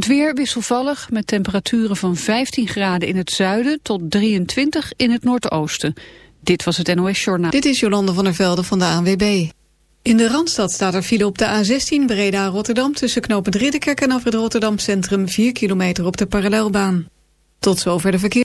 Het weer wisselvallig met temperaturen van 15 graden in het zuiden tot 23 in het noordoosten. Dit was het NOS Journaal. Dit is Jolande van der Velde van de ANWB. In de Randstad staat er file op de A16 Breda-Rotterdam... tussen knooppunt Ridderkerk en af het Rotterdam Centrum... 4 kilometer op de parallelbaan. Tot zover de verkeer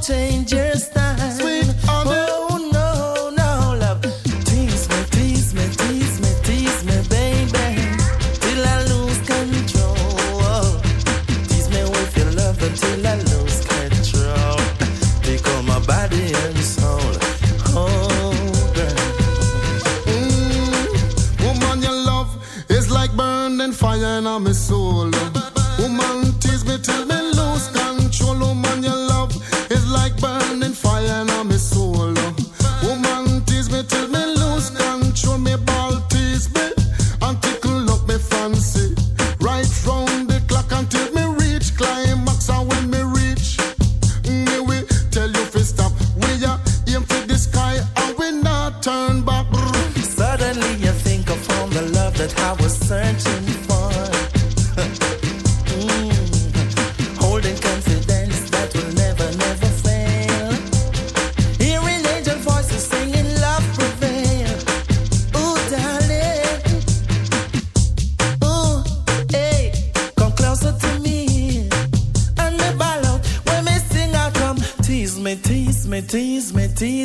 dangerous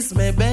kiss me, baby.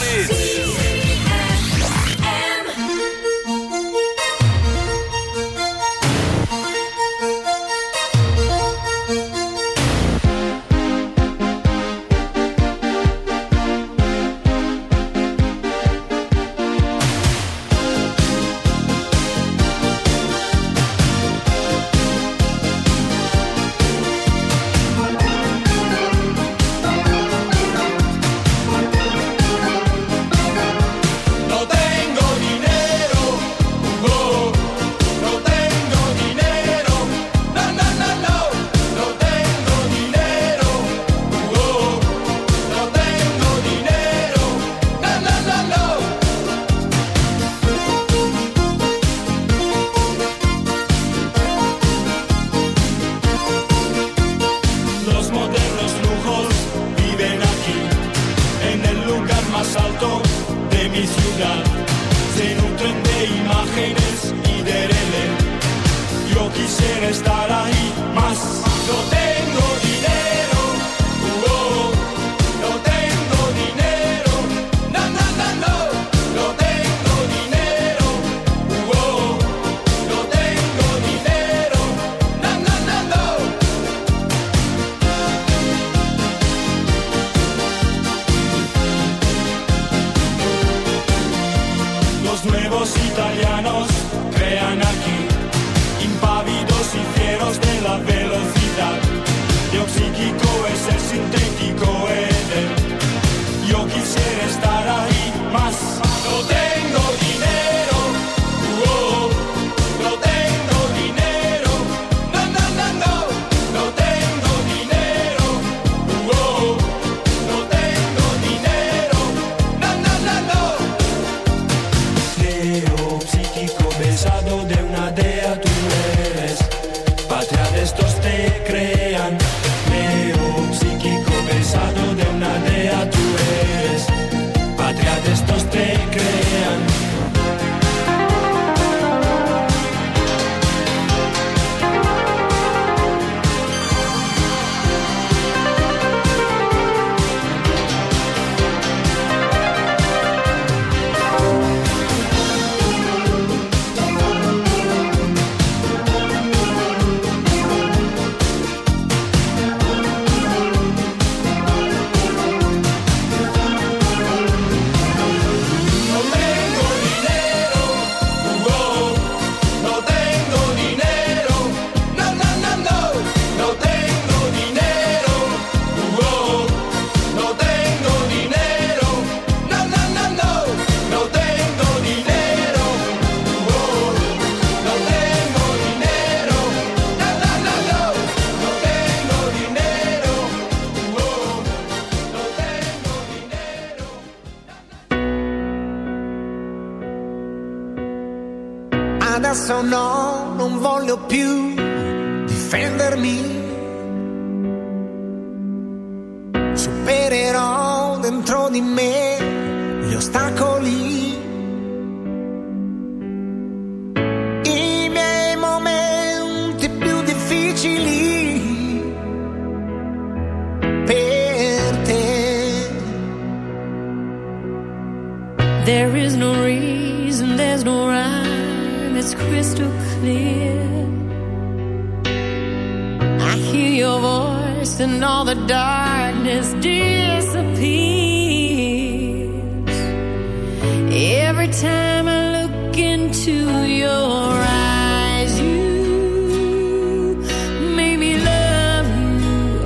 it's crystal clear. I hear your voice and all the darkness disappears. Every time I look into your eyes, you made me love you.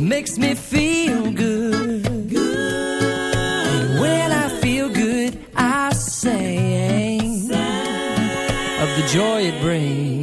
makes me feel good. good. When I feel good, I sing. of the joy it brings.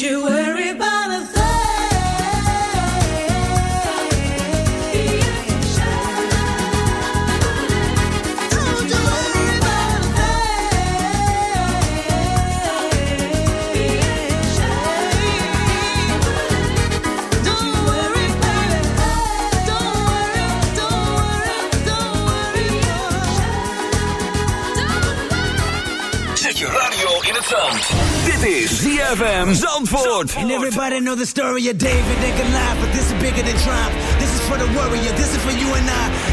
You ZFM Zandvoort. And everybody know the story of David they and Goliath, but this is bigger than triumph. This is for the warrior, this is for you and I.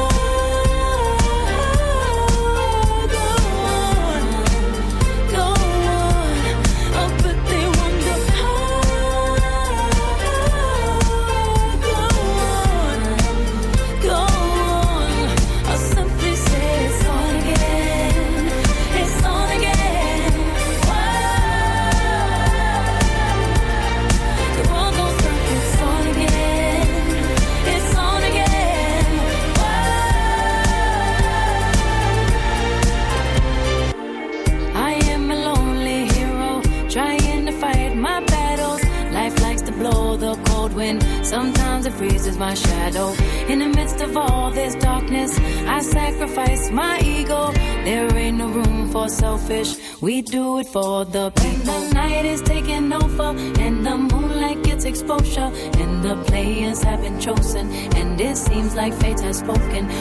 Spoken.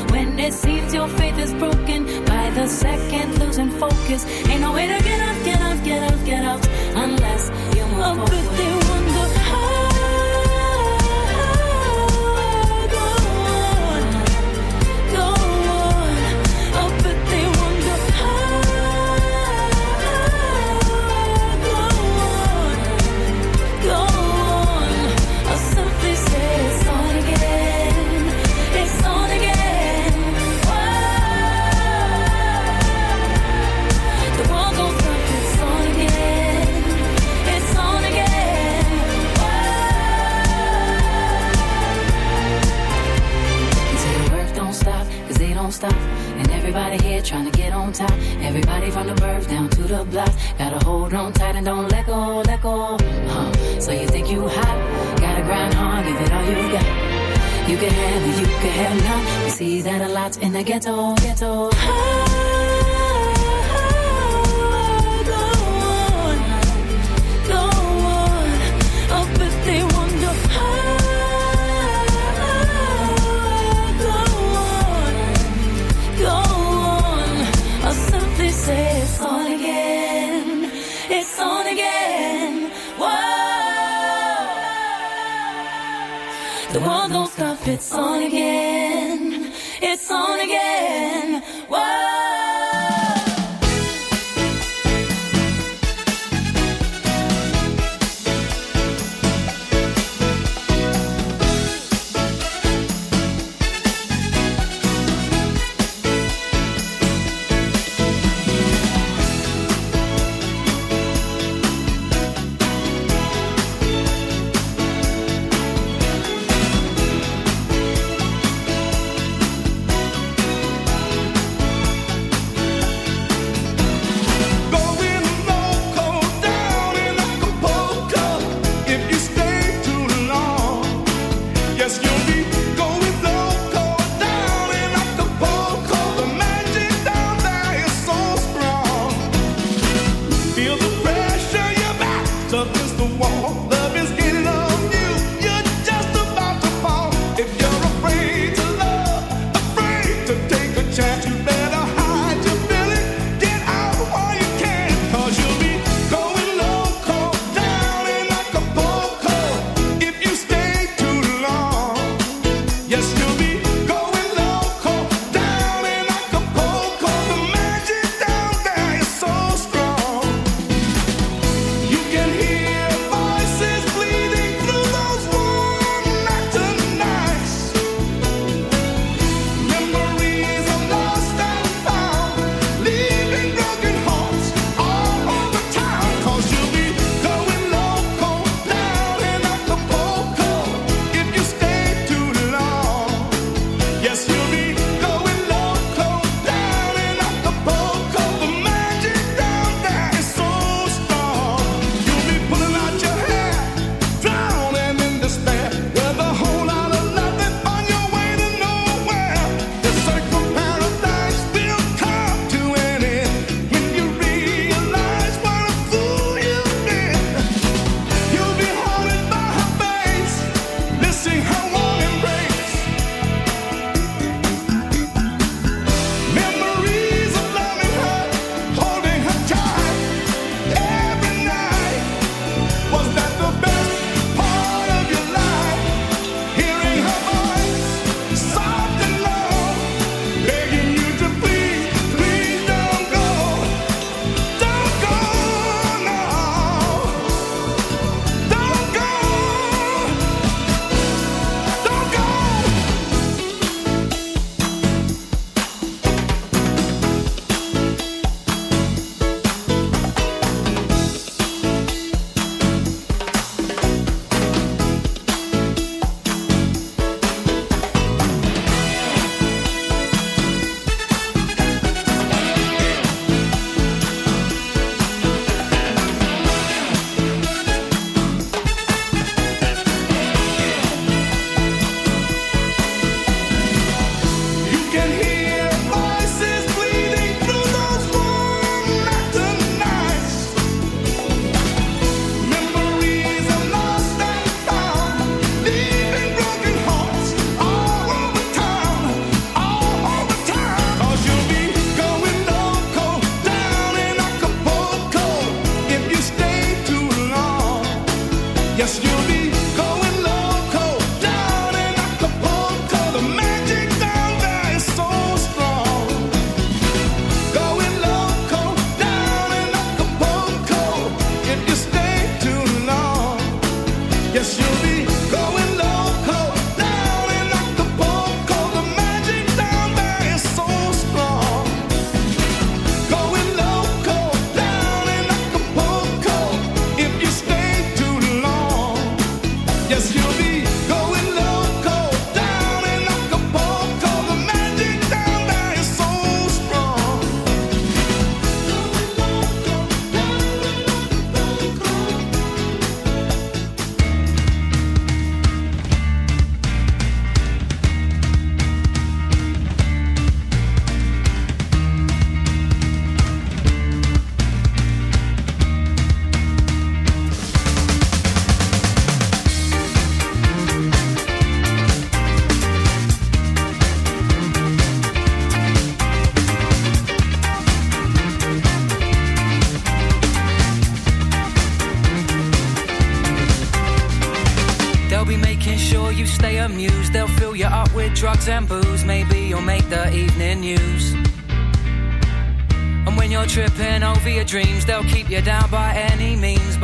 See that a lot in the ghetto, ghetto. The world don't stop. It's on again.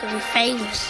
can be famous.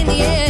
in the air,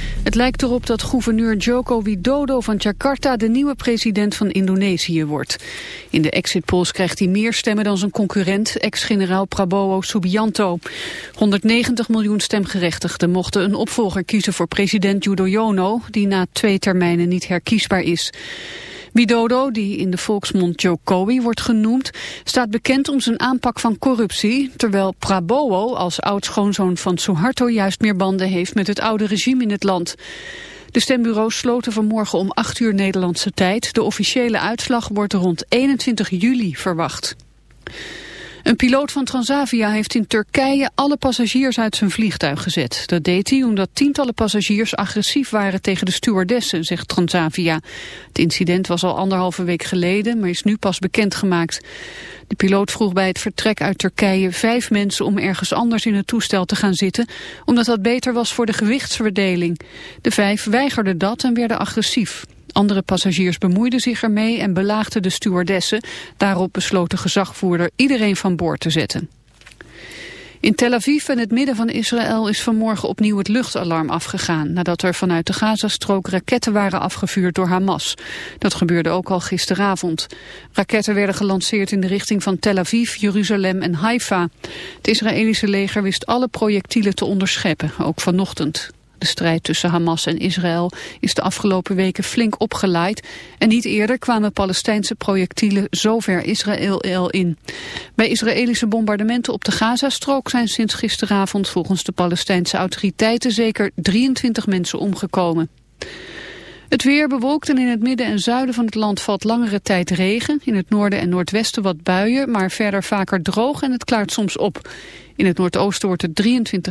Het lijkt erop dat gouverneur Joko Widodo van Jakarta de nieuwe president van Indonesië wordt. In de exit polls krijgt hij meer stemmen dan zijn concurrent, ex-generaal Prabowo Subianto. 190 miljoen stemgerechtigden mochten een opvolger kiezen voor president Yudhoyono, die na twee termijnen niet herkiesbaar is. Widodo, die in de volksmond Jokowi wordt genoemd, staat bekend om zijn aanpak van corruptie, terwijl Prabowo als oud-schoonzoon van Suharto juist meer banden heeft met het oude regime in het land. De stembureaus sloten vanmorgen om 8 uur Nederlandse tijd. De officiële uitslag wordt rond 21 juli verwacht. Een piloot van Transavia heeft in Turkije alle passagiers uit zijn vliegtuig gezet. Dat deed hij omdat tientallen passagiers agressief waren tegen de stewardessen, zegt Transavia. Het incident was al anderhalve week geleden, maar is nu pas bekendgemaakt. De piloot vroeg bij het vertrek uit Turkije vijf mensen om ergens anders in het toestel te gaan zitten, omdat dat beter was voor de gewichtsverdeling. De vijf weigerden dat en werden agressief. Andere passagiers bemoeiden zich ermee en belaagden de stewardessen. Daarop besloot de gezagvoerder iedereen van boord te zetten. In Tel Aviv en het midden van Israël is vanmorgen opnieuw het luchtalarm afgegaan... nadat er vanuit de Gazastrook raketten waren afgevuurd door Hamas. Dat gebeurde ook al gisteravond. Raketten werden gelanceerd in de richting van Tel Aviv, Jeruzalem en Haifa. Het Israëlische leger wist alle projectielen te onderscheppen, ook vanochtend. De strijd tussen Hamas en Israël is de afgelopen weken flink opgeleid en niet eerder kwamen Palestijnse projectielen zover Israël in. Bij Israëlische bombardementen op de Gazastrook zijn sinds gisteravond volgens de Palestijnse autoriteiten zeker 23 mensen omgekomen. Het weer bewolkt en in het midden en zuiden van het land valt langere tijd regen. In het noorden en noordwesten wat buien, maar verder vaker droog en het klaart soms op. In het noordoosten wordt het 23